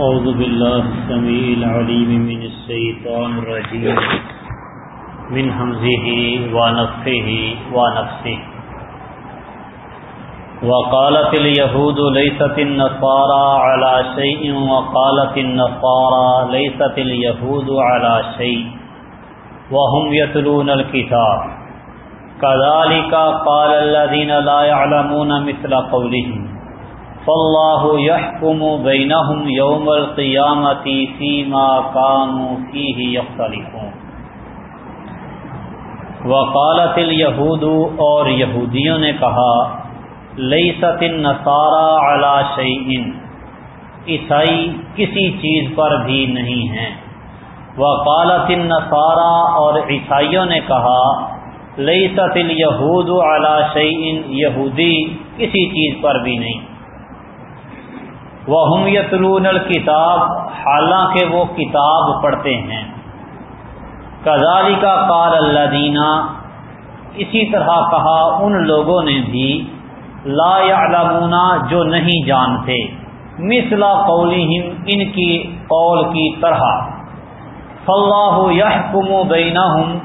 أعوذ بالله السميع العليم من الشيطان الرجيم. من همزه ونفخه ونفسه. وقالت اليهود ليست النصارى على شيء، وقالت النصارى ليست اليهود على شيء. وهم يتلون الكتاب. كذلك قال الذين لا يعلمون مثل قولهم. فاللہ یحکم بینہم یوم القیامت فیما کانوا فیہ یختلفون۔ وقالت الیہود اور یہودیوں نے کہا، لیست النصارى علی شیئن، عیسائی کسی چیز پر بھی نہیں ہیں۔ وقالت النصارى اور عیسائیوں نے کہا، لیست الیہود علی شیئن، یہودی کسی چیز پر بھی نہیں۔ وہ ہم یتلون الکتاب حالانکہ وہ کتاب پڑھتے ہیں۔ کزالی کا کال اللہ دینا اسی طرح کہا ان لوگوں نے بھی، لا یعلمون، جو نہیں جانتے۔ مثلا قولہم، ان کی قول کی طرح۔ فاللہ یحکم بینہم،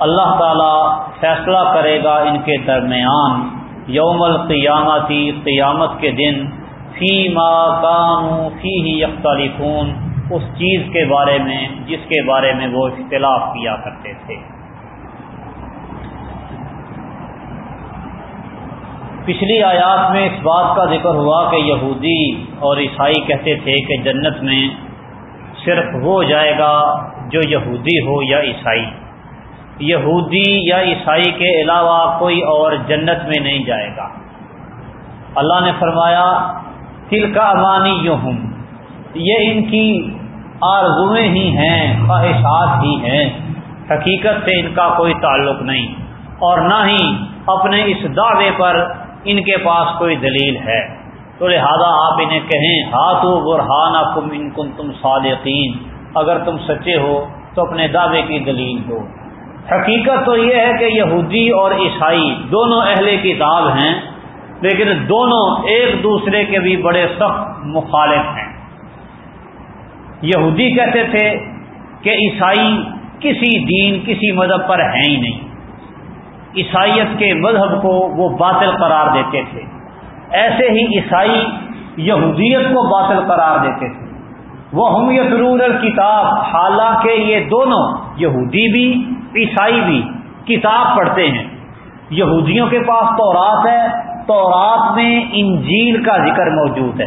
اللہ تعالی فیصلہ کرے گا ان کے درمیان یوم القیامتی، قیامت کے دن۔ فی ما کانو فی ہی یختلفون، اس چیز کے بارے میں، جس کے بارے میں وہ اختلاف کیا کرتے تھے۔ پچھلی آیات میں اس بات کا ذکر ہوا کہ یہودی اور عیسائی کہتے تھے کہ جنت میں صرف وہ جائے گا جو یہودی ہو یا عیسائی۔ یہودی یا عیسائی کے علاوہ کوئی اور جنت میں نہیں جائے گا۔ اللہ نے فرمایا تل کا امانی یہ ان کی آرزویں ہی ہیں، خواہشات ہی ہیں۔ حقیقت سے ان کا کوئی تعلق نہیں۔ اور نہ ہی اپنے اس دعوے پر ان کے پاس کوئی دلیل ہے۔ تو لہذا آپ انہیں کہیں ہاتھ و برہان کم ان کن تم صادقین۔ اگر تم سچے ہو، تو اپنے دعوے کی دلیل دو۔ حقیقت تو یہ ہے کہ یہودی اور عیسائی دونوں اہل کتاب ہیں۔ لیکن دونوں ایک دوسرے کے بھی بڑے سخت مخالف ہیں۔ یہودی کہتے تھے کہ عیسائی کسی دین، کسی مذہب پر ہیں ہی نہیں۔ عیسائیت کے مذہب کو وہ باطل قرار دیتے تھے۔ ایسے ہی عیسائی یہودیت کو باطل قرار دیتے تھے۔ وہ ہم یسرور الکتاب حالانکہ یہ دونوں یہودی بھی، عیسائی بھی کتاب پڑھتے ہیں۔ یہودیوں کے پاس تو رات ہے تورات میں انجیل کا ذکر موجود ہے۔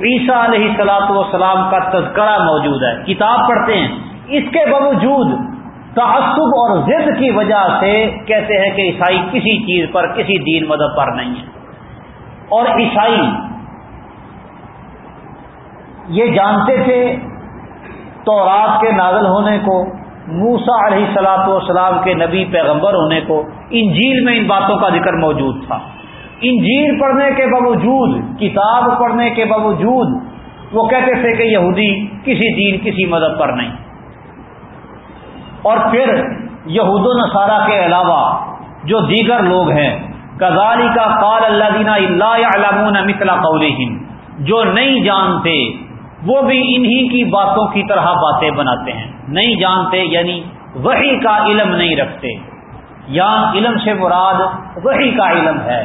عیسیٰ علیہ سلاۃ والسلام کا تذکرہ موجود ہے۔ کتاب پڑھتے ہیں۔ اس کے باوجود تعصب اور ضد کی وجہ سے کہتے ہیں کہ عیسائی کسی چیز پر، کسی دین مذہب پر نہیں ہے۔ اور عیسائی یہ جانتے تھے تو رات کے نازل ہونے کو۔ موسا علیہ سلاۃ والسلام کے نبی پیغمبر ہونے کو انجیل میں ان باتوں کا ذکر موجود تھا۔ انجیل پڑھنے کے باوجود، کتاب پڑھنے کے باوجود وہ کہتے تھے کہ یہودی کسی دین، کسی مذہب پر نہیں۔ اور پھر یہود و نصارہ کے علاوہ جو دیگر لوگ ہیں کزالی کا قال اللہ دینا اللہ علام مثلا قولہم، جو نہیں جانتے، وہ بھی انہی کی باتوں کی طرح باتیں بناتے ہیں۔ نہیں جانتے یعنی وہی کا علم نہیں رکھتے۔ یا علم سے مراد وہی کا علم ہے۔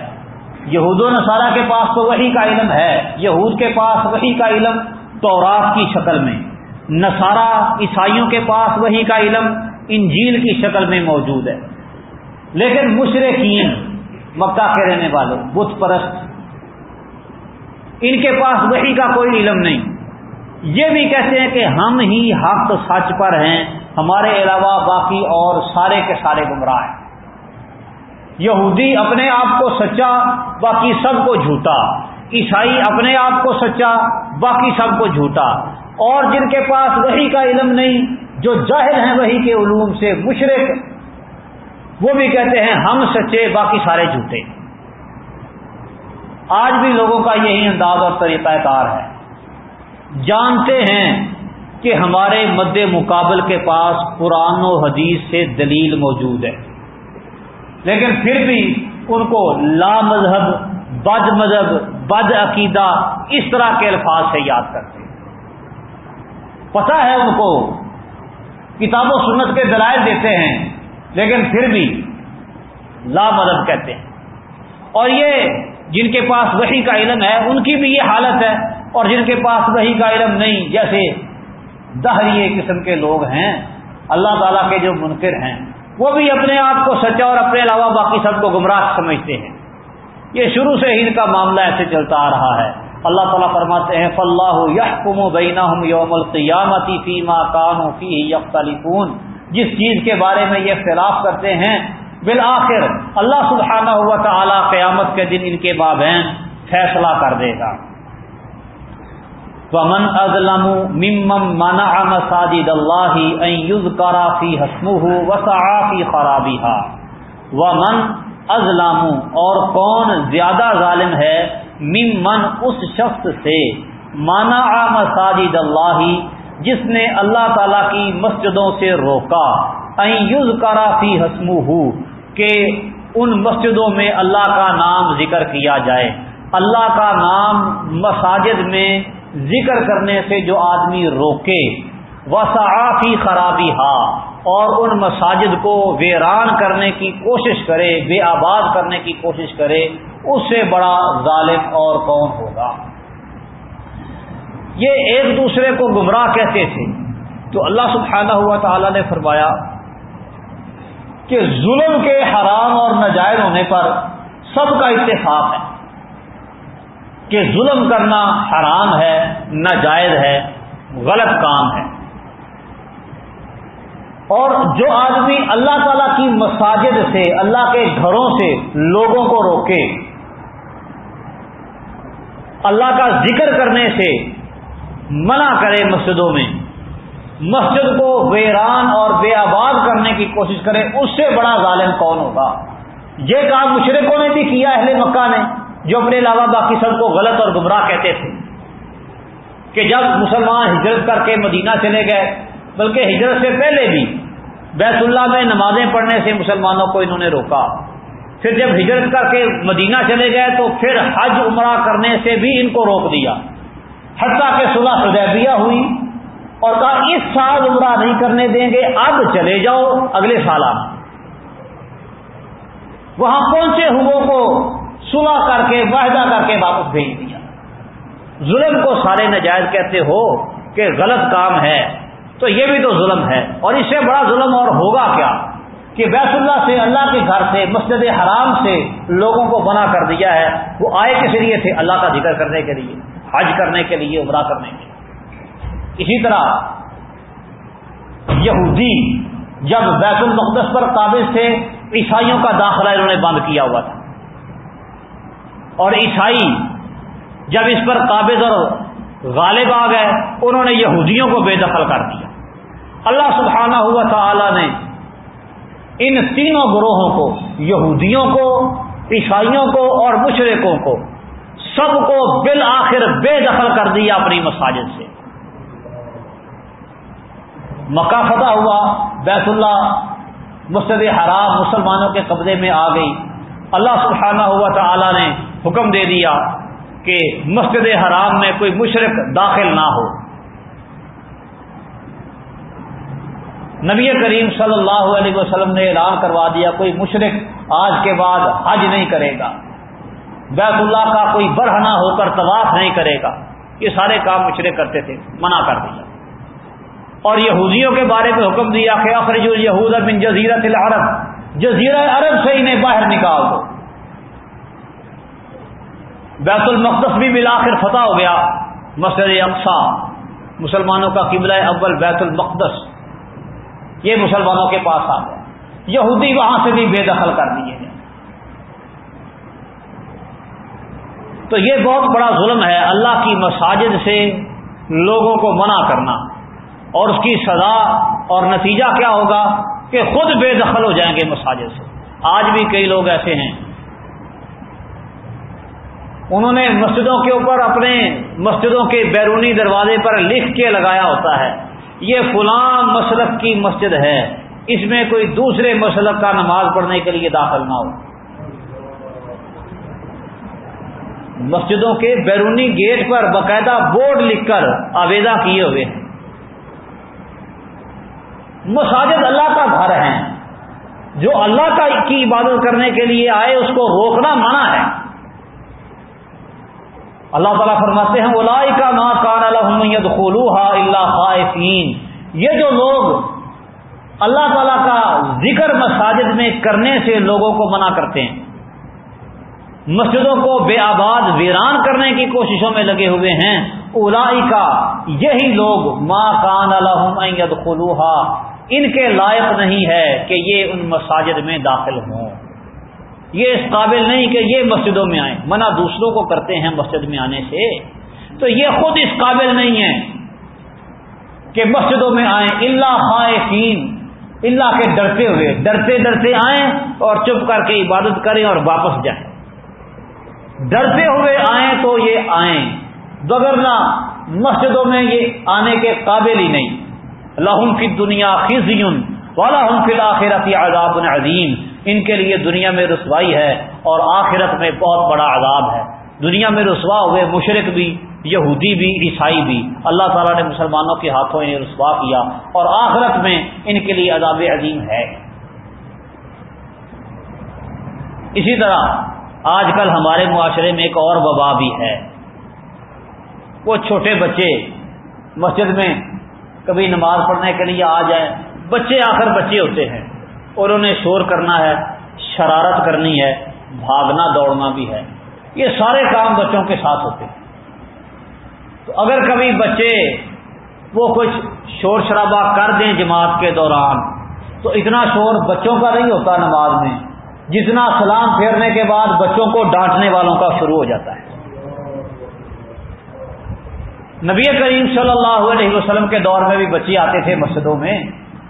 یہود و نصارہ کے پاس تو وہی کا علم ہے۔ یہود کے پاس وہی کا علم تورات کی شکل میں۔ نصارہ عیسائیوں کے پاس وہی کا علم انجیل کی شکل میں موجود ہے۔ لیکن مشرقین مکہ کے رہنے والے بت پرست، ان کے پاس وہی کا کوئی علم نہیں۔ یہ بھی کہتے ہیں کہ ہم ہی حق سچ پر ہیں، ہمارے علاوہ باقی اور سارے کے سارے گمراہ ہیں۔ یہودی اپنے آپ کو سچا، باقی سب کو جھوٹا۔ عیسائی اپنے آپ کو سچا، باقی سب کو جھوٹا۔ اور جن کے پاس وہی کا علم نہیں، جو جاہل ہیں وہی کے علوم سے مشرق وہ بھی کہتے ہیں ہم سچے، باقی سارے جھوٹے۔ آج بھی لوگوں کا یہی انداز اور طریقہ کار ہے۔ جانتے ہیں کہ ہمارے مد مقابل کے پاس قرآن و حدیث سے دلیل موجود ہے۔ لیکن پھر بھی ان کو لا مذہب، بد مذہب، بد عقیدہ اس طرح کے الفاظ سے یاد کرتے ہیں۔ پتہ ہے ان کو، کتاب و سنت کے دلائل دیتے ہیں، لیکن پھر بھی لا مدد کہتے ہیں۔ اور یہ جن کے پاس وہی کا علم ہے، ان کی بھی یہ حالت ہے۔ اور جن کے پاس وہی کا علم نہیں، جیسے دہریے قسم کے لوگ ہیں، اللہ تعالیٰ کے جو منکر ہیں، وہ بھی اپنے آپ کو سچا اور اپنے علاوہ باقی سب کو گمراہ سمجھتے ہیں۔ یہ شروع سے ہی ان کا معاملہ ایسے چلتا آ رہا ہے۔ اللہ تعالیٰ فرماتے ہیں فلاح یحکم بینا یوم القیامتی فیما کانو فی یختلفون جس چیز کے بارے میں یہ اختلاف کرتے ہیں، بالآخر اللہ سبحانہ ہوا تعالی قیامت کے دن ان کے بابین فیصلہ کر دے گا۔ ومن ازلم ممن منع مساجد اللہ ان یذکر فی حسمه وسعى فی خرابها. ومن ازلم اور کون زیادہ ظالم ہے، ممن اس شخص سے منع مساجد اللہ جس نے اللہ تعالی کی مسجدوں سے روکا این یذکر فی حسمه، کہ ان مسجدوں میں اللہ کا نام ذکر کیا جائے۔ اللہ کا نام مساجد میں ذکر کرنے سے جو آدمی روکے وسعافی خرابی ہا اور ان مساجد کو ویران کرنے کی کوشش کرے، بے آباد کرنے کی کوشش کرے، اس سے بڑا ظالم اور کون ہوگا؟ یہ ایک دوسرے کو گمراہ کہتے تھے۔ تو اللہ سبحانہ ہوا تعالی نے فرمایا کہ ظلم کے حرام اور ناجائز ہونے پر سب کا اتفاق ہے۔ کہ ظلم کرنا حرام ہے، ناجائز ہے، غلط کام ہے۔ اور جو آدمی اللہ تعالی کی مساجد سے، اللہ کے گھروں سے لوگوں کو روکے، اللہ کا ذکر کرنے سے منع کرے مسجدوں میں، مسجد کو ویران اور بے آباد کرنے کی کوشش کرے، اس سے بڑا ظالم کون ہوگا؟ یہ کام مشرقوں نے بھی کیا، اہل مکہ نے۔ جو اپنے علاوہ باقی سب کو غلط اور گمراہ کہتے تھے کہ جب مسلمان ہجرت کر کے مدینہ چلے گئے، بلکہ ہجرت سے پہلے بھی بیت اللہ میں نمازیں پڑھنے سے مسلمانوں کو انہوں نے روکا۔ پھر جب ہجرت کر کے مدینہ چلے گئے تو پھر حج عمرہ کرنے سے بھی ان کو روک دیا۔ حتیٰ کہ صلح حدیبیہ ہوئی اور کہا، اس سال عمرہ نہیں کرنے دیں گے، اب چلے جاؤ اگلے سال آنا وہاں پہنچے ہوئے کو صلح کر کے واحدہ کر کے واپس بھیج دیا۔ ظلم کو سارے نجائز کہتے ہو کہ غلط کام ہے، تو یہ بھی تو ظلم ہے۔ اور اس سے بڑا ظلم اور ہوگا کیا؟ کہ بیت اللہ سے، اللہ کے گھر سے، مسجد حرام سے لوگوں کو بنا کر دیا ہے۔ وہ آئے کس لیے تھے؟ اللہ کا ذکر کرنے کے لیے، حج کرنے کے لیے، عمرہ کرنے کے لیے۔ اسی طرح یہودی جب بیت المقدس پر قابض تھے، عیسائیوں کا داخلہ انہوں نے بند کیا ہوا تھا۔ اور عیسائی جب اس پر قابض اور غالب آ گئے، انہوں نے یہودیوں کو بے دخل کر دیا۔ اللہ سبحانہ ہوا تعالی نے ان تینوں گروہوں کو، یہودیوں کو، عیسائیوں کو اور مشرقوں کو سب کو بالآخر بے دخل کر دیا اپنی مساجد سے۔ مکہ فتح ہوا، بیت اللہ مستد حرام، مسلمانوں کے قبضے میں آ گئی اللہ سبحانہ ہوا تعالی نے حکم دے دیا کہ مسجد حرام میں کوئی مشرق داخل نہ ہو۔ نبی کریم صلی اللہ علیہ وسلم نے اعلان کروا دیا کوئی مشرق آج کے بعد حج نہیں کرے گا۔ بیت اللہ کا کوئی برہنا ہو کر طواف نہیں کرے گا۔ یہ سارے کام مشرق کرتے تھے، منع کر دیا۔ اور یہودیوں کے بارے میں حکم دیا کہ اخرج یہود بن جزیرت العرب۔ جزیرہ عرب سے انہیں باہر نکال دو۔ بیت المقدس بھی بالآخر فتح ہو گیا، مسجد اقسا مسلمانوں کا قبلہ اول بیت المقدس۔ یہ مسلمانوں کے پاس آ گیا۔ یہودی وہاں سے بھی بے دخل کر دیے گئے۔ تو یہ بہت بڑا ظلم ہے، اللہ کی مساجد سے لوگوں کو منع کرنا۔ اور اس کی سزا اور نتیجہ کیا ہوگا؟ کہ خود بے دخل ہو جائیں گے مساجد سے۔ آج بھی کئی لوگ ایسے ہیں۔ انہوں نے مسجدوں کے اوپر اپنے مسجدوں کے بیرونی دروازے پر لکھ کے لگایا ہوتا ہے، یہ فلاں مسلک کی مسجد ہے۔ اس میں کوئی دوسرے مسلک کا نماز پڑھنے کے لیے داخل نہ ہو۔ مسجدوں کے بیرونی گیٹ پر باقاعدہ بورڈ لکھ کر آویدہ کیے ہوئے ہیں۔ مساجد اللہ کا گھر ہیں۔ جو اللہ کا کی عبادت کرنے کے لیے آئے، اس کو روکنا منع ہے۔ اللہ تعالیٰ فرماتے ہیں اولائی کا نا کان الحمد خلوحا اللہ خائفین۔ یہ جو لوگ اللہ تعالیٰ کا ذکر مساجد میں کرنے سے لوگوں کو منع کرتے ہیں۔ مسجدوں کو بے آباد، ویران کرنے کی کوششوں میں لگے ہوئے ہیں۔ اولائی کا یہی لوگ ماں کان الحمد خلوحا ان کے لائق نہیں ہے کہ یہ ان مساجد میں داخل ہوں۔ یہ اس قابل نہیں کہ یہ مسجدوں میں آئیں۔ منع دوسروں کو کرتے ہیں مسجد میں آنے سے۔ تو یہ خود اس قابل نہیں ہے کہ مسجدوں میں آئیں۔ اللہ خائفین اللہ کے ڈرتے ہوئے۔ ڈرتے ڈرتے آئیں اور چپ کر کے عبادت کریں اور واپس جائیں۔ ڈرتے ہوئے آئیں تو یہ آئیں۔ بگرنا مسجدوں میں یہ آنے کے قابل ہی نہیں۔ لہم فی دنیا خزی والا ہم فی الآخرت عذاب عظیم۔ ان کے لیے دنیا میں رسوائی ہے اور آخرت میں بہت بڑا عذاب ہے۔ دنیا میں رسوا ہوئے مشرق بھی، یہودی بھی، عیسائی بھی۔ اللہ تعالیٰ نے مسلمانوں کے ہاتھوں انہیں رسوا کیا اور آخرت میں ان کے لیے عذاب عظیم ہے۔ اسی طرح آج کل ہمارے معاشرے میں ایک اور وبا بھی ہے۔ وہ چھوٹے بچے مسجد میں کبھی نماز پڑھنے کے لیے آ جائیں۔ بچے آخر بچے ہوتے ہیں اور انہیں شور کرنا ہے، شرارت کرنی ہے، بھاگنا، دوڑنا بھی ہے۔ یہ سارے کام بچوں کے ساتھ ہوتے ہیں۔ تو اگر کبھی بچے وہ کچھ شور شرابہ کر دیں جماعت کے دوران، تو اتنا شور بچوں کا نہیں ہوتا نماز میں، جتنا سلام پھیرنے کے بعد بچوں کو ڈانٹنے والوں کا شروع ہو جاتا ہے۔ نبی کریم صلی اللہ علیہ وسلم کے دور میں بھی بچے آتے تھے مسجدوں میں۔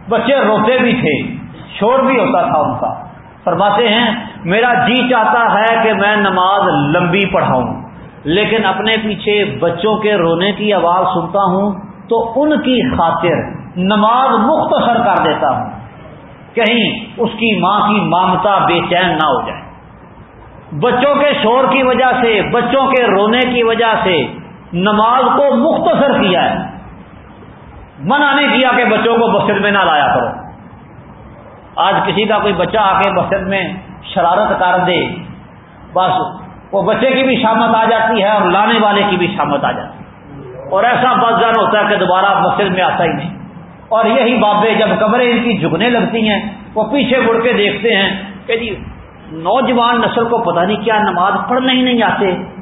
بچے روتے بھی تھے، شور بھی ہوتا تھا ان کا۔ فرماتے ہیں، میرا جی چاہتا ہے کہ میں نماز لمبی پڑھاؤں، لیکن اپنے پیچھے بچوں کے رونے کی آواز سنتا ہوں تو ان کی خاطر نماز مختصر کر دیتا ہوں۔ کہیں اس کی ماں کی مامتا بے چین نہ ہو جائے۔ بچوں کے شور کی وجہ سے، بچوں کے رونے کی وجہ سے نماز کو مختصر کیا ہے۔ منع نہیں کیا کہ بچوں کو مسجد میں نہ لایا کرو۔ آج کسی کا کوئی بچہ آ کے مسجد میں شرارت کر دے، بس وہ بچے کی بھی شامت آ جاتی ہے اور لانے والے کی بھی شامت آ جاتی ہے۔ اور ایسا بس جان ہوتا ہے کہ دوبارہ مسجد میں آتا ہی نہیں۔ اور یہی بابے جب قبریں ان کی جھکنے لگتی ہیں، وہ پیچھے مڑ کے دیکھتے ہیں کہ جی نوجوان نسل کو پتہ نہیں کیا نماز پڑھنے ہی نہیں آتے۔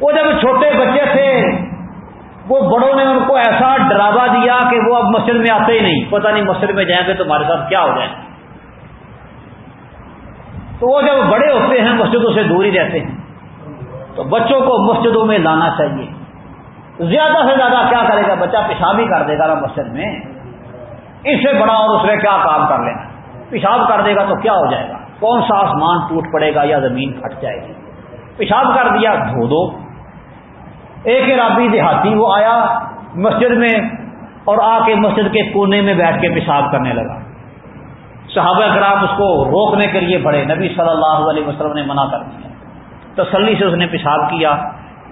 وہ جب چھوٹے بچے تھے، وہ بڑوں نے ان کو ایسا ڈراوا دیا کہ وہ اب مسجد میں آتے ہی نہیں۔ پتہ نہیں مسجد میں جائیں گے تو ہمارے ساتھ کیا ہو جائے۔ تو وہ جب بڑے ہوتے ہیں، مسجدوں سے دور ہی رہتے ہیں۔ تو بچوں کو مسجدوں میں لانا چاہیے۔ زیادہ سے زیادہ کیا کرے گا؟ بچہ پیشاب ہی کر دے گا نا مسجد میں۔ اس سے بڑا اور اس نے کیا کام کر لینا؟ پیشاب کر دے گا تو کیا ہو جائے گا؟ کون سا آسمان ٹوٹ پڑے گا یا زمین پھٹ جائے گی؟ پیشاب کر دیا، دھو دو۔ ایک رابی دیہاتی وہ آیا مسجد میں اور آ کے مسجد کے کونے میں بیٹھ کے پیشاب کرنے لگا۔ صحابہ کرام اس کو روکنے کے لیے بڑے۔ نبی صلی اللہ علیہ وسلم نے منع کر دیا۔ تسلی سے اس نے پیشاب کیا۔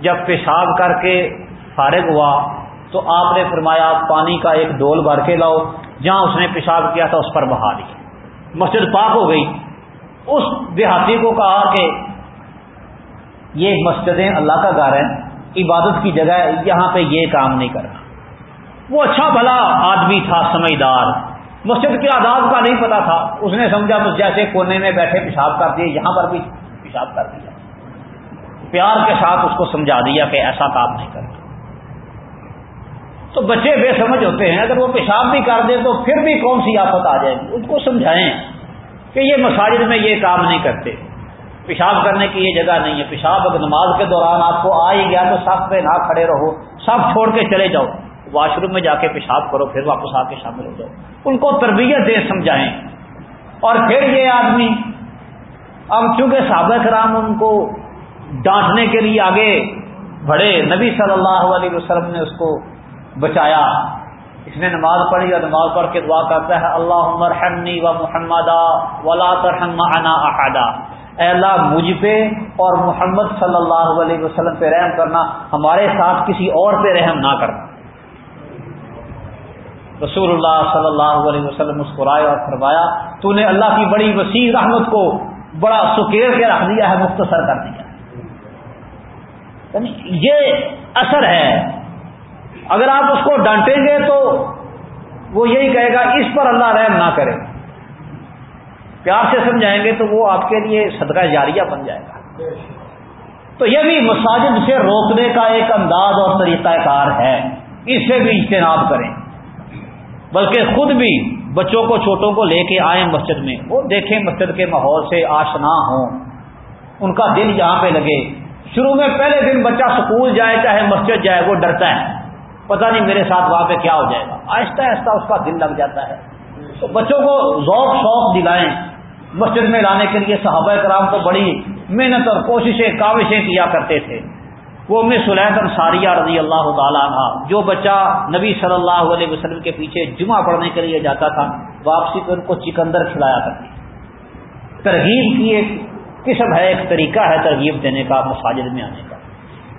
جب پیشاب کر کے فارغ ہوا تو آپ نے فرمایا پانی کا ایک ڈول بھر کے لاؤ۔ جہاں اس نے پیشاب کیا تھا اس پر بہا دیا مسجد پاک ہو گئی۔ اس دیہاتی کو کہا کہ یہ مسجدیں اللہ کا گھر ہے عبادت کی جگہ یہاں پہ یہ کام نہیں کرنا۔ وہ اچھا بھلا آدمی تھا، سمجھدار۔ مسجد کے آداب کا نہیں پتا تھا۔ اس نے سمجھا، بس جیسے کونے میں بیٹھے پیشاب کر دیے، یہاں پر بھی پیشاب کر دیا۔ پیار کے ساتھ اس کو سمجھا دیا کہ ایسا کام نہیں کرنا۔ تو بچے بے سمجھ ہوتے ہیں۔ اگر وہ پیشاب بھی کر دیں تو پھر بھی کون سی آفت آ جائے گی؟ ان کو سمجھائیں کہ یہ مساجد میں یہ کام نہیں کرتے۔ پیشاب کرنے کی یہ جگہ نہیں ہے۔ پیشاب اگر نماز کے دوران آپ کو آ ہی گیا تو سب پہ نہ کھڑے رہو، سب چھوڑ کے چلے جاؤ۔ واش روم میں جا کے پیشاب کرو، پھر واپس آ کے شامل ہو جاؤ۔ ان کو تربیت دے سمجھائیں۔ اور پھر یہ آدمی، اب چونکہ سابق کرام ان کو ڈانٹنے کے لیے آگے بڑھے، نبی صلی اللہ علیہ وسلم نے اس کو بچایا۔ اس نے نماز پڑھی اور نماز پڑھ کے دعا کرتا ہے اللہ عمر و محمد ولا ترحم احدا۔ اے اللہ مجھ پہ اور محمد صلی اللہ علیہ وسلم پہ رحم کرنا، ہمارے ساتھ کسی اور پہ رحم نہ کرنا۔ رسول اللہ صلی اللہ علیہ وسلم مسکرائے اور فرمایا، تو نے اللہ کی بڑی وسیع رحمت کو بڑا سکیر کے رکھ دیا ہے، مختصر کر دیا یعنی یہ اثر ہے۔ اگر آپ اس کو ڈانٹیں گے تو وہ یہی کہے گا، اس پر اللہ رحم نہ کرے۔ پیار سے سمجھائیں گے تو وہ آپ کے لیے صدقہ جاریہ بن جائے گا۔ تو یہ بھی مساجد سے روکنے کا ایک انداز اور طریقہ کار ہے۔ اس سے بھی اجتناب کریں۔ بلکہ خود بھی بچوں کو، چھوٹوں کو لے کے آئیں مسجد میں۔ وہ دیکھیں مسجد کے ماحول سے آشنا ہوں۔ ان کا دل یہاں پہ لگے۔ شروع میں پہلے دن بچہ سکول جائے، چاہے مسجد جائے، وہ ڈرتا ہے۔ پتہ نہیں میرے ساتھ وہاں پہ کیا ہو جائے گا۔ آہستہ آہستہ اس کا دل لگ جاتا ہے۔ تو بچوں کو ذوق، شوق دلائیں۔ مسجد میں لانے کے لیے صحابہ کرام تو بڑی محنت اور کوششیں، کاوشیں کیا کرتے تھے۔ وہ میں سلیح انصاریہ رضی اللہ تعالیٰ عنہ، جو بچہ نبی صلی اللہ علیہ وسلم کے پیچھے جمعہ پڑھنے کے لیے جاتا تھا، واپسی پہ ان کو چکندر کھلایا کرتی ترغیب کی ایک قسم ہے، ایک طریقہ ہے ترغیب دینے کا، مساجد میں آنے کا۔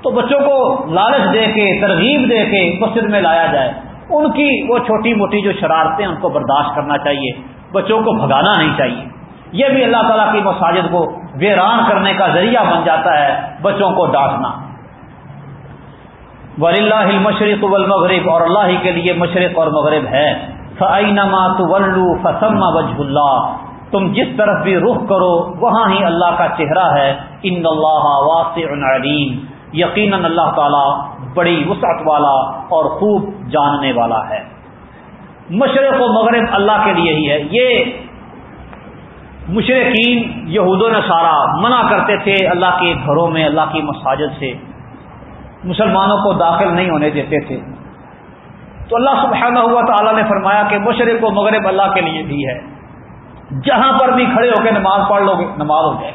تو بچوں کو لالچ دے کے، ترغیب دے کے مسجد میں لایا جائے۔ ان کی وہ چھوٹی موٹی جو شرارتیں، ان کو برداشت کرنا چاہیے۔ بچوں کو بھگانا نہیں چاہیے۔ یہ بھی اللہ تعالیٰ کی مساجد کو ویران کرنے کا ذریعہ بن جاتا ہے بچوں کو ڈانٹنا۔ ولی اللہ مشرق والمغرب، اور اللہ ہی کے لیے مشرق اور مغرب ہے۔ فعینما فسم وجہ اللہ تم جس طرف بھی رخ کرو، وہاں ہی اللہ کا چہرہ ہے۔ ان اللہ واسع علیم یقیناً اللہ تعالی بڑی وسعت والا اور خوب جاننے والا ہے۔ مشرق و مغرب اللہ کے لیے ہی ہے۔ یہ مشرقین، یہود و نصارہ منع کرتے تھے اللہ کے گھروں میں، اللہ کی مساجد سے۔ مسلمانوں کو داخل نہیں ہونے دیتے تھے۔ تو اللہ سبحانہ ہوا تعالیٰ نے فرمایا کہ مشرق و مغرب اللہ کے لیے بھی ہے۔ جہاں پر بھی کھڑے ہو کے نماز پڑھ لو گے، نماز ہو جائے۔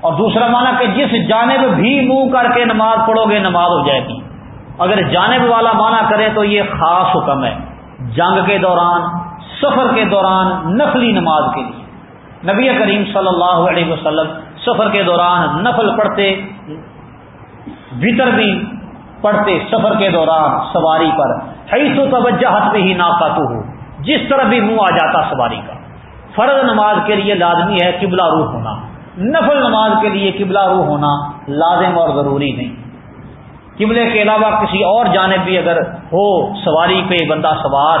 اور دوسرا مانا کہ جس جانب بھی منہ کر کے نماز پڑھو گے، نماز ہو جائے گی۔ اگر جانب والا مانا کرے تو یہ خاص حکم ہے۔ جنگ کے دوران، سفر کے دوران، نفلی نماز کے لیے۔ نبی کریم صلی اللہ علیہ وسلم سفر کے دوران نفل پڑھتے بھی پڑھتے سفر کے دوران سواری پر۔ سو توجہ پہ ہی ناکاتو ہو جس طرح بھی منہ آ جاتا سواری کا۔ فرض نماز کے لیے لازمی ہے قبلہ روح ہونا۔ نفل نماز کے لیے قبلہ روح ہونا لازم اور ضروری نہیں۔ قبلے کے علاوہ کسی اور جانب بھی اگر ہو، سواری پہ بندہ سوار،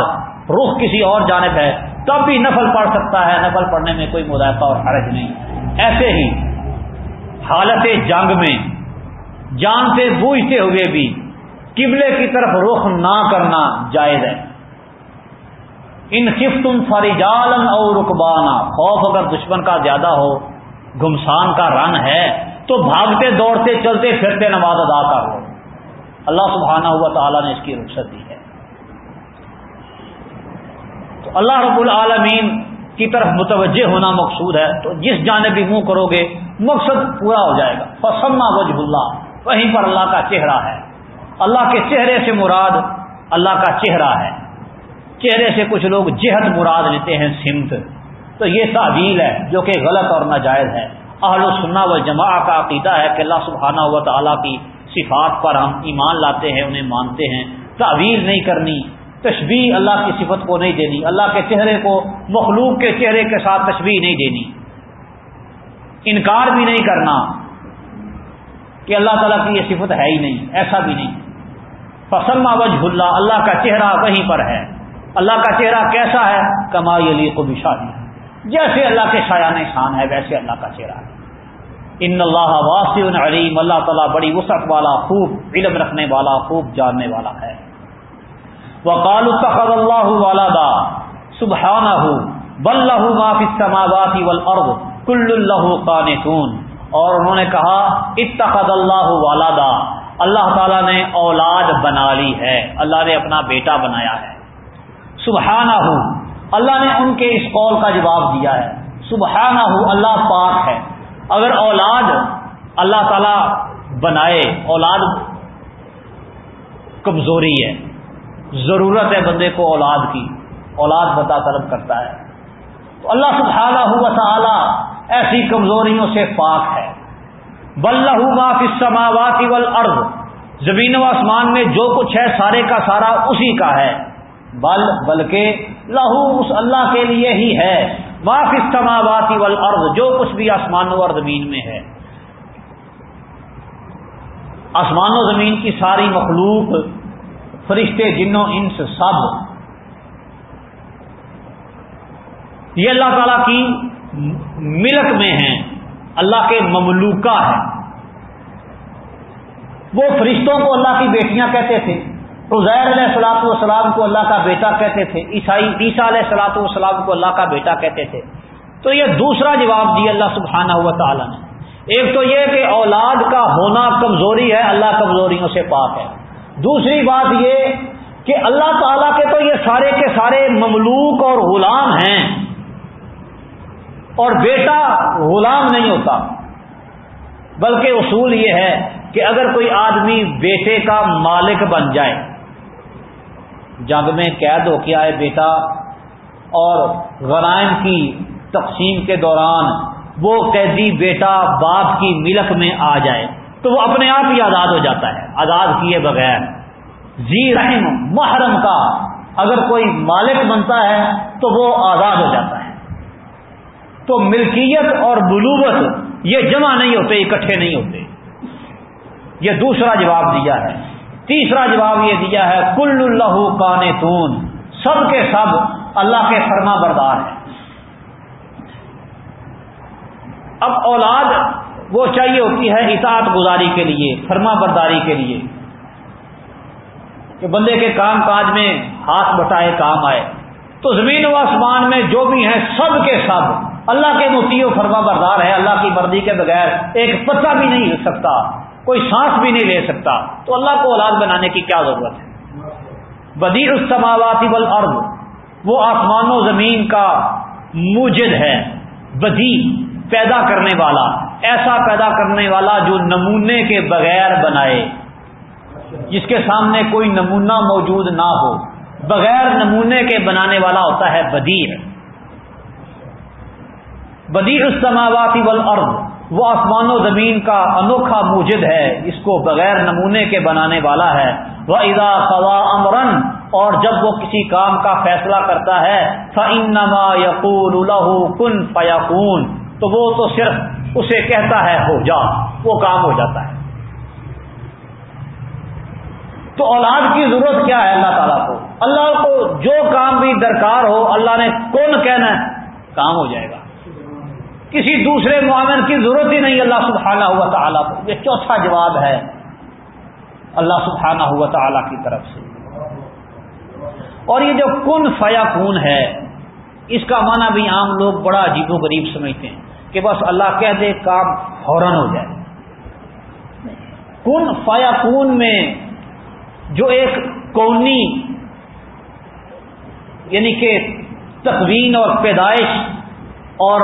رخ کسی اور جانب ہے، تب بھی نفل پڑھ سکتا ہے۔ نفل پڑھنے میں کوئی مذائقہ اور حرج نہیں۔ ایسے ہی حالت جنگ میں جانتے بوجھتے ہوئے بھی قبلے کی طرف رخ نہ کرنا جائز ہے۔ ان خف تم فاری اور رقبانہ خوف اگر دشمن کا زیادہ ہو گمسان کا رن ہے، تو بھاگتے دوڑتے چلتے پھرتے نماز ادا کر لو۔ اللہ سبحانہ ہوا تعالیٰ نے اس کی رخصت دی ہے۔ تو اللہ رب العالمین کی طرف متوجہ ہونا مقصود ہے۔ تو جس جانب بھی منہ کرو گے، مقصد پورا ہو جائے گا۔ فسما وجہ اللہ وہیں پر اللہ کا چہرہ ہے۔ اللہ کے چہرے سے مراد اللہ کا چہرہ ہے۔ چہرے سے کچھ لوگ جہت مراد لیتے ہیں، سمت۔ تو یہ تعویل ہے جو کہ غلط اور ناجائز ہے۔ اہل و سننا و جماع کا عقیدہ ہے کہ اللہ سبحانہ و تعالیٰ کی صفات پر ہم ایمان لاتے ہیں، انہیں مانتے ہیں۔ تعویل نہیں کرنی تشبیح اللہ کی صفت کو نہیں دینی، اللہ کے چہرے کو، مخلوق کے چہرے کے ساتھ تشبیح نہیں دینی۔ انکار بھی نہیں کرنا کہ اللہ تعالیٰ کی یہ صفت ہے ہی نہیں، ایسا بھی نہیں۔ فسلم وجہ اللہ اللہ کا چہرہ وہیں پر ہے۔ اللہ کا چہرہ کیسا ہے؟ کما علی کو بھی جیسے اللہ کے شایان شان ہے، ویسے اللہ کا چہرہ ہے۔ ان اللہ واسع علیم، اللہ تعالیٰ بڑی وسعت والا، خوب علم رکھنے والا، خوب جاننے والا ہے۔ وقال اتخذ اللہ والا سبحانہ بل له ما فی السماوات والارض، کل اللہ قانتون۔ اور انہوں نے کہا، اتخذ اللہ والدہ اللہ تعالیٰ نے اولاد بنا لی ہے، اللہ نے اپنا بیٹا بنایا ہے۔ سبحانہ اللہ نے ان کے اس قول کا جواب دیا ہے۔ سبحانہ اللہ پاک ہے۔ اگر اولاد اللہ تعالی بنائے، اولاد کمزوری ہے، ضرورت ہے بندے کو اولاد کی، اولاد بتا طلب کرتا ہے۔ تو اللہ سبحانہ ہوا تعالی ایسی کمزوریوں سے پاک ہے۔ بلہ معافی سماوات والارض، زمین و آسمان میں جو کچھ ہے سارے کا سارا اسی کا ہے۔ بل، بلکہ لہو اس اللہ کے لیے ہی ہے۔ معافی سماوات والارض، جو کچھ بھی آسمان و زمین میں ہے۔ آسمان و زمین کی ساری مخلوق، فرشتے، جنوں، انس، سب۔ یہ اللہ تعالی کی ملک میں ہیں، اللہ کے مملوکہ ہیں۔ وہ فرشتوں کو اللہ کی بیٹیاں کہتے تھے۔ عزیر علیہ السلاط والسلام کو اللہ کا بیٹا کہتے تھے، عیسائی، عیسیٰ علیہ السلاط والسلام کو اللہ کا بیٹا کہتے تھے۔ تو یہ دوسرا جواب دیا اللہ سبحانہ ہوا تعالیٰ نے۔ ایک تو یہ کہ اولاد کا ہونا کمزوری ہے، اللہ کمزوریوں سے پاک ہے۔ دوسری بات یہ کہ اللہ تعالیٰ کے تو یہ سارے کے سارے مملوک اور غلام ہیں۔ اور بیٹا غلام نہیں ہوتا۔ بلکہ اصول یہ ہے کہ اگر کوئی آدمی بیٹے کا مالک بن جائے جنگ میں قید ہو کے آئے بیٹا اور غرائم کی تقسیم کے دوران وہ قیدی بیٹا باپ کی ملک میں آ جائے تو وہ اپنے آپ ہی آزاد ہو جاتا ہے، آزاد کیے بغیر۔ زی رحم، محرم کا اگر کوئی مالک بنتا ہے تو وہ آزاد ہو جاتا ہے۔ تو ملکیت اور بلوبت یہ جمع نہیں ہوتے، اکٹھے نہیں ہوتے۔ یہ دوسرا جواب دیا ہے۔ تیسرا جواب یہ دیا ہے، کل اللہ کان سب کے سب اللہ کے فرما بردار ہیں۔ اب اولاد وہ چاہیے ہوتی ہے اطاعت گزاری کے لیے، فرما برداری کے لیے۔ کہ بندے کے کام کاج میں ہاتھ بٹائے کام آئے۔ تو زمین و آسمان میں جو بھی ہیں، سب کے سب اللہ کے مفتی و فرما بردار ہے اللہ کی مرضی کے بغیر ایک پتا بھی نہیں لے سکتا۔ کوئی سانس بھی نہیں لے سکتا۔ تو اللہ کو اولاد بنانے کی کیا ضرورت ہے؟ بدی السماواتی والارض۔ وہ آسمان و زمین کا موجد ہے۔ بدی پیدا کرنے والا۔ ایسا پیدا کرنے والا جو نمونے کے بغیر بنائے۔ جس کے سامنے کوئی نمونہ موجود نہ ہو۔ بغیر نمونے کے بنانے والا ہوتا ہے بدیر بدیر السماواتی والارض۔ وہ آسمان و زمین کا انوکھا موجد ہے، اس کو بغیر نمونے کے بنانے والا ہے۔ وہ ادا خوا امرن اور جب وہ کسی کام کا فیصلہ کرتا ہے فنما یقول کن فیقون تو وہ تو صرف اسے کہتا ہے، ہو جا، وہ کام ہو جاتا ہے۔ تو اولاد کی ضرورت کیا ہے اللہ تعالیٰ کو؟ اللہ کو جو کام بھی درکار ہو، اللہ نے کون کہنا ہے؟ کام ہو جائے گا۔ کسی دوسرے معامل کی ضرورت ہی نہیں اللہ سبحانہ ہوا تعالیٰ کو۔ یہ چوتھا جواب ہے اللہ سبحانہ ہوا تعالیٰ کی طرف سے۔ اور یہ جو کن فیا کن ہے، اس کا معنی بھی عام لوگ بڑا عجیب و غریب سمجھتے ہیں کہ بس اللہ کہہ دے، کام فوراً ہو جائے۔ کن فایا کون میں جو ایک کونی یعنی کہ تقوین اور پیدائش اور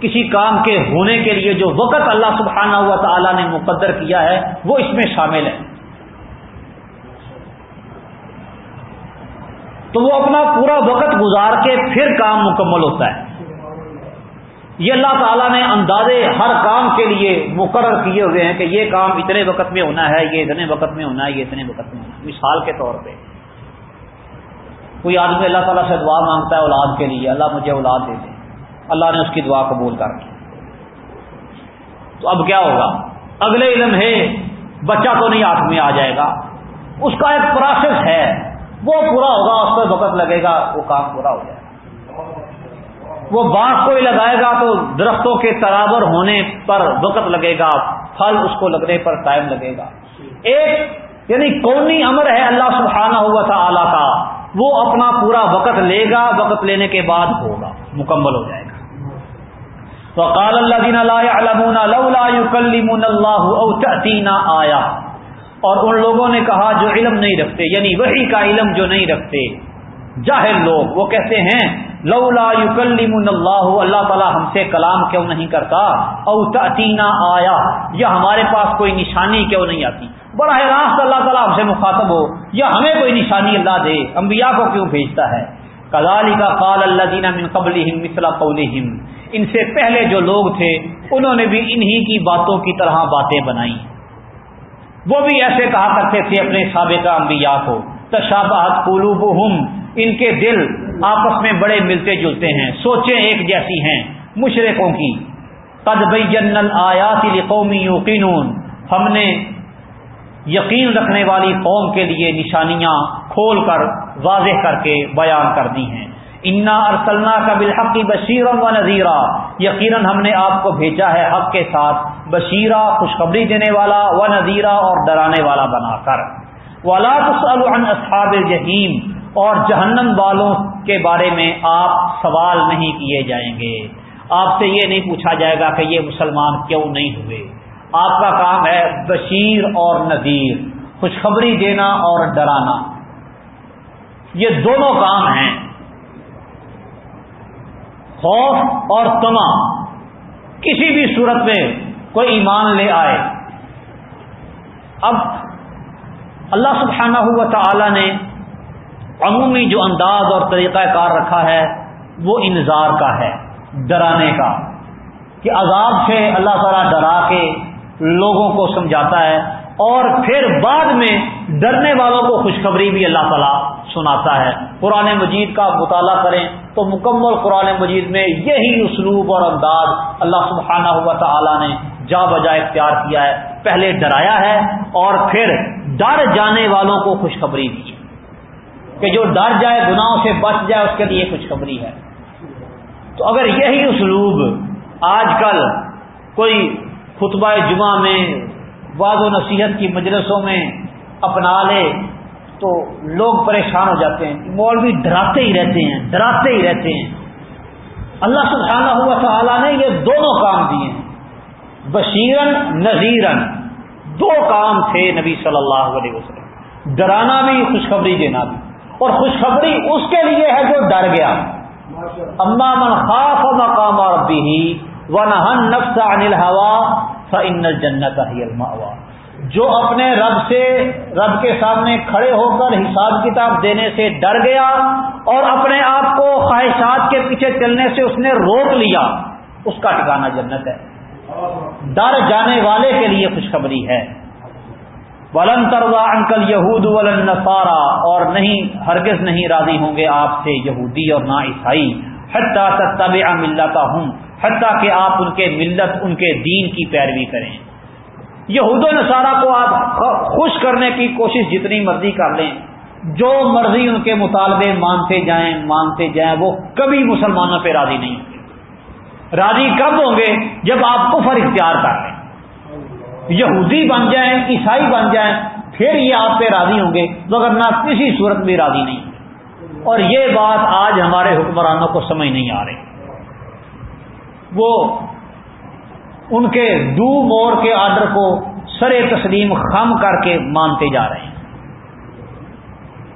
کسی کام کے ہونے کے لیے جو وقت اللہ سبحانہ ہوا تعالیٰ نے مقدر کیا ہے، وہ اس میں شامل ہے۔ تو وہ اپنا پورا وقت گزار کے پھر کام مکمل ہوتا ہے۔ یہ اللہ تعالیٰ نے اندازے ہر کام کے لیے مقرر کیے ہوئے ہیں کہ یہ کام اتنے وقت میں ہونا ہے، یہ اتنے وقت میں ہونا ہے، یہ اتنے وقت میں ہونا ہے۔ مثال کے طور پہ، کوئی آدمی اللہ تعالیٰ سے دعا مانگتا ہے اولاد کے لیے، اللہ مجھے اولاد دے دے۔ اللہ نے اس کی دعا قبول کر کی تو اب کیا ہوگا؟ اگلے علم ہے، بچہ تو نہیں ہاتھ میں آ جائے گا۔ اس کا ایک پروسیس ہے۔ وہ پورا ہوگا، اس پہ وقت لگے گا، وہ کام پورا ہو جائے گا۔ وہ باغ کوئی لگائے گا تو درختوں کے ترابر ہونے پر وقت لگے گا، پھل اس کو لگنے پر ٹائم لگے گا۔ ایک یعنی قومی امر ہے اللہ سبحانہ ہوا تھا اعلیٰ کا۔ وہ اپنا پورا وقت لے گا، وقت لینے کے بعد ہوگا، مکمل ہو جائے گا۔ تو قال اللہ دین اللہ آیا اور ان لوگوں نے کہا جو علم نہیں رکھتے یعنی وہی کا علم جو نہیں رکھتے، جاہل لوگ، وہ کہتے ہیں، لولا یکلمن اللہ اللہ تعالیٰ ہم سے کلام کیوں نہیں کرتا؟ او تأتینا آیا یا ہمارے پاس کوئی نشانی کیوں نہیں آتی؟ بڑا راست اللہ تعالیٰ ہم سے مخاطب ہو، یا ہمیں کوئی نشانی اللہ دے، انبیاء کو کیوں بھیجتا ہے؟ کزالی کا قال اللہ دینا من قبل مثلا قولہم ان سے پہلے جو لوگ تھے، انہوں نے بھی انہی کی باتوں کی طرح باتیں بنائی وہ بھی ایسے کہا کرتے تھے اپنے سابقہ انبیاء کو، تشابہت قلوبہم ان کے دل آپس میں بڑے ملتے جلتے ہیں، سوچیں ایک جیسی ہیں مشرقوں کی۔ قد بین آیات قومی یقینون ہم نے یقین رکھنے والی قوم کے لیے نشانیاں کھول کر، واضح کر کے بیان کر دی ہیں۔ انا ارسلنا کا بالحقی بشیر و نذیرہ یقیناً ہم نے آپ کو بھیجا ہے حق کے ساتھ، بشیرہ، خوشخبری دینے والا و نذیرہ اور ڈرانے والا بنا کر۔ ولا عن اصحاب الجحیم اور جہنم والوں کے بارے میں آپ سوال نہیں کیے جائیں گے۔ آپ سے یہ نہیں پوچھا جائے گا کہ یہ مسلمان کیوں نہیں ہوئے۔ آپ کا کام ہے بشیر اور نذیر، خوشخبری دینا اور ڈرانا۔ یہ دونوں کام ہیں۔ خوف اور تما کسی بھی صورت میں کوئی ایمان لے آئے۔ اب اللہ سبحانہ ہوا تعالی نے عمومی جو انداز اور طریقہ کار رکھا ہے، وہ انظار کا ہے، ڈرانے کا۔ کہ عذاب سے اللہ تعالیٰ ڈرا کے لوگوں کو سمجھاتا ہے اور پھر بعد میں ڈرنے والوں کو خوشخبری بھی اللہ تعالیٰ سناتا ہے۔ قرآن مجید کا مطالعہ کریں تو مکمل قرآن مجید میں یہی اسلوب اور انداز اللہ سبحانہ ہوا تعالیٰ نے جا بجا اختیار کیا ہے۔ پہلے ڈرایا ہے اور پھر ڈر جانے والوں کو خوشخبری دی کہ جو ڈر جائے، گناہوں سے بچ جائے، اس کے لیے خوشخبری ہے۔ تو اگر یہی اسلوب آج کل کوئی خطبہ جمعہ میں بعض و نصیحت کی مجلسوں میں اپنا لے تو لوگ پریشان ہو جاتے ہیں۔ مولوی ڈراتے ہی رہتے ہیں، ڈراتے ہی رہتے ہیں۔ اللہ سبحانہ ہوا تعالیٰ نے یہ دونوں کام دیے۔ ہیں بشیرن، نذیرن۔ دو کام تھے نبی صلی اللہ علیہ وسلم۔ ڈرانا بھی، خوشخبری دینا بھی۔ اور خوشخبری اس کے لیے ہے جو ڈر گیا۔ اما من خاف مقام ربه ونهى النفس عن الهوى فان الجنه هي جو اپنے رب سے، رب کے سامنے کھڑے ہو کر حساب کتاب دینے سے ڈر گیا اور اپنے آپ کو خواہشات کے پیچھے چلنے سے اس نے روک لیا، اس کا ٹھکانا جنت ہے۔ ڈر جانے والے کے لیے خوشخبری ہے۔ ولن تروا انکل یہود ولن نصارا اور نہیں، ہرگز نہیں راضی ہوں گے آپ سے یہودی اور نہ عیسائی۔ حتیٰ تب ملتا ہوں حتیٰ کہ آپ ان کے ملت، ان کے دین کی پیروی کریں۔ یہود و نصارہ کو آپ خوش کرنے کی کوشش جتنی مرضی کر لیں، جو مرضی ان کے مطالبے مانتے جائیں مانتے جائیں، وہ کبھی مسلمانوں پہ راضی نہیں ہوں گے۔ راضی کب ہوں گے؟ جب آپ کفر اختیار کر لیں۔ یہودی بن جائیں، عیسائی بن جائیں، پھر یہ آپ پہ راضی ہوں گے، مگر نہ کسی صورت میں راضی نہیں۔ اور یہ بات آج ہمارے حکمرانوں کو سمجھ نہیں آ رہی۔ وہ ان کے دو مور کے آرڈر کو سر تسلیم خم کر کے مانتے جا رہے ہیں۔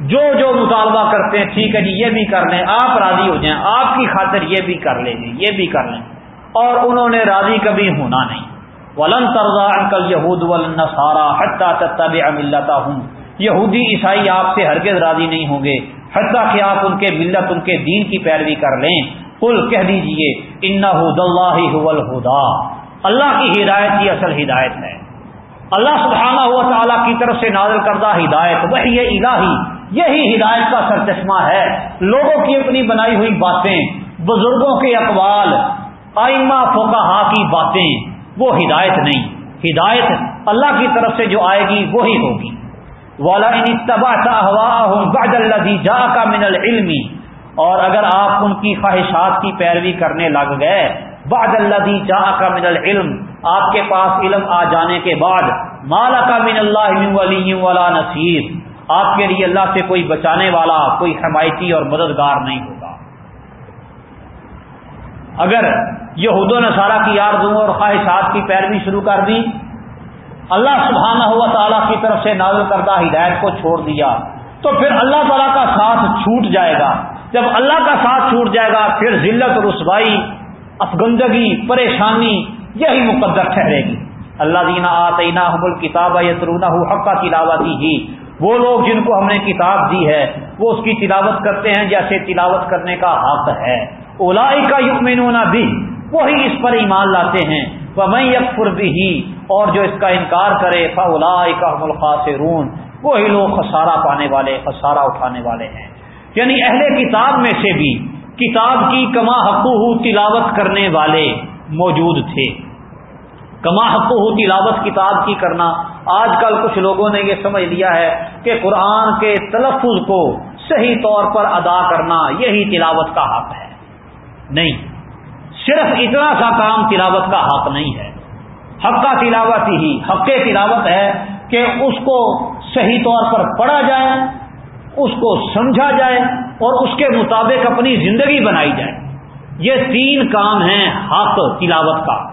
جو جو مطالبہ کرتے ہیں، ٹھیک ہے جی یہ بھی کر لیں، آپ راضی ہو جائیں، آپ کی خاطر یہ بھی کر لیں گے یہ بھی کر لیں۔ اور انہوں نے راضی کبھی ہونا نہیں۔ ولن ترزا انکل یہود ولن سارا حتہ تب ملتا ہوں یہودی عیسائی آپ سے ہرگز راضی نہیں ہوں گے۔ حتیٰ کہ آپ ان کے ملت، ان کے دین کی پیروی کر لیں۔ کل کہہ دیجیے ان الہدا اللہ کی ہدایت کی اصل ہدایت ہے۔ اللہ سبحانہ ہوا تعالیٰ کی طرف سے نازل کردہ ہدایت وہی الہی، یہی ہدایت کا سر چشمہ ہے۔ لوگوں کی اپنی بنائی ہوئی باتیں، بزرگوں کے اقوال، آئمہ فوکہ کی باتیں، وہ ہدایت نہیں۔ ہدایت اللہ کی طرف سے جو آئے گی، وہی ہوگی۔ والا اللہ جا کا من العلمی اور اگر آپ ان کی خواہشات کی پیروی کرنے لگ گئے، بعد اللہ جا کا من العلم، آپ کے پاس علم آ جانے کے بعد مالا کا من اللہ ولی والا نصیر، آپ کے لیے اللہ سے کوئی بچانے والا، کوئی حمایتی اور مددگار نہیں ہوگا۔ اگر یہود و نصارہ کی آردوں اور خواہشات کی پیروی شروع کر دی، اللہ سبحانہ ہوا تعالیٰ کی طرف سے نازل کردہ ہدایت کو چھوڑ دیا، تو پھر اللہ تعالیٰ کا ساتھ چھوٹ جائے گا۔ جب اللہ کا ساتھ چھوٹ جائے گا، پھر ذلت رسوائی افغندگی پریشانی، یہی مقدر ٹھہرے گی۔ اللہ دینا آتینا حمل کتاب یترونا حق کا تلاوتی ہی وہ لوگ جن کو ہم نے کتاب دی ہے، وہ اس کی تلاوت کرتے ہیں جیسے تلاوت کرنے کا حق ہے۔ اولائی کا یقمین بھی وہی اس پر ایمان لاتے ہیں۔ وہ میں یکفر بھی اور جو اس کا انکار کرے فلا کا ملخاص رون وہی لوگ خسارہ پانے والے، خسارہ اٹھانے والے ہیں۔ یعنی اہل کتاب میں سے بھی کتاب کی کما حقوق تلاوت کرنے والے موجود تھے۔ کما حقوق تلاوت کتاب کی کرنا۔ آج کل کچھ لوگوں نے یہ سمجھ لیا ہے کہ قرآن کے تلفظ کو صحیح طور پر ادا کرنا یہی تلاوت کا حق ہے۔ نہیں، صرف اتنا سا کام تلاوت کا حق نہیں ہے۔ حق کا تلاوت ہی، حق تلاوت ہے کہ اس کو صحیح طور پر پڑھا جائے۔ اس کو سمجھا جائے اور اس کے مطابق اپنی زندگی بنائی جائے۔ یہ تین کام ہیں حق تلاوت کا۔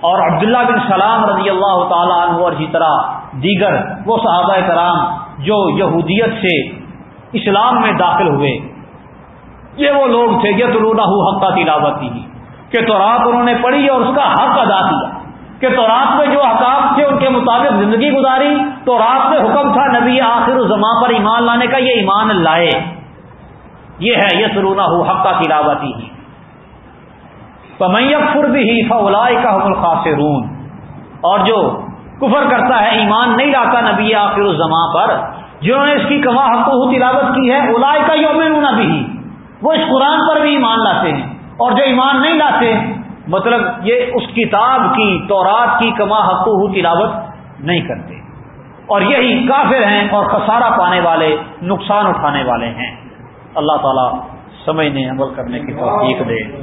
اور عبداللہ بن سلام رضی اللہ تعالیٰ عنہ اور اسی طرح دیگر وہ صحابہ کرام جو یہودیت سے اسلام میں داخل ہوئے۔ یہ وہ لوگ تھے یہ تو رونا حق کا تلاوت ہی کہ تو رات انہوں نے پڑھی اور اس کا حق ادا کیا۔ کہ تو رات میں جو حقاق تھے ان کے مطابق زندگی گزاری تو رات میں حکم تھا نبی آخر زماں پر ایمان لانے کا، یہ ایمان لائے۔ یہ ہے یہ سرونا ہو حق کا تلاوت ہی۔ پمیفر بھی فولا کا حکم خاص اور جو کفر کرتا ہے، ایمان نہیں لاتا نبی آخر الزماں پر جنہوں نے اس کی کما حقوق تلاوت کی ہے اولا کا یوم بھی وہ اس قرآن پر بھی ایمان لاتے ہیں۔ اور جو ایمان نہیں لاتے مطلب یہ اس کتاب کی تورات کی کما حقوق تلاوت نہیں کرتے۔ اور یہی کافر ہیں اور خسارہ پانے والے نقصان اٹھانے والے ہیں۔ اللہ تعالیٰ سمجھنے عمل کرنے کی توفیق دے۔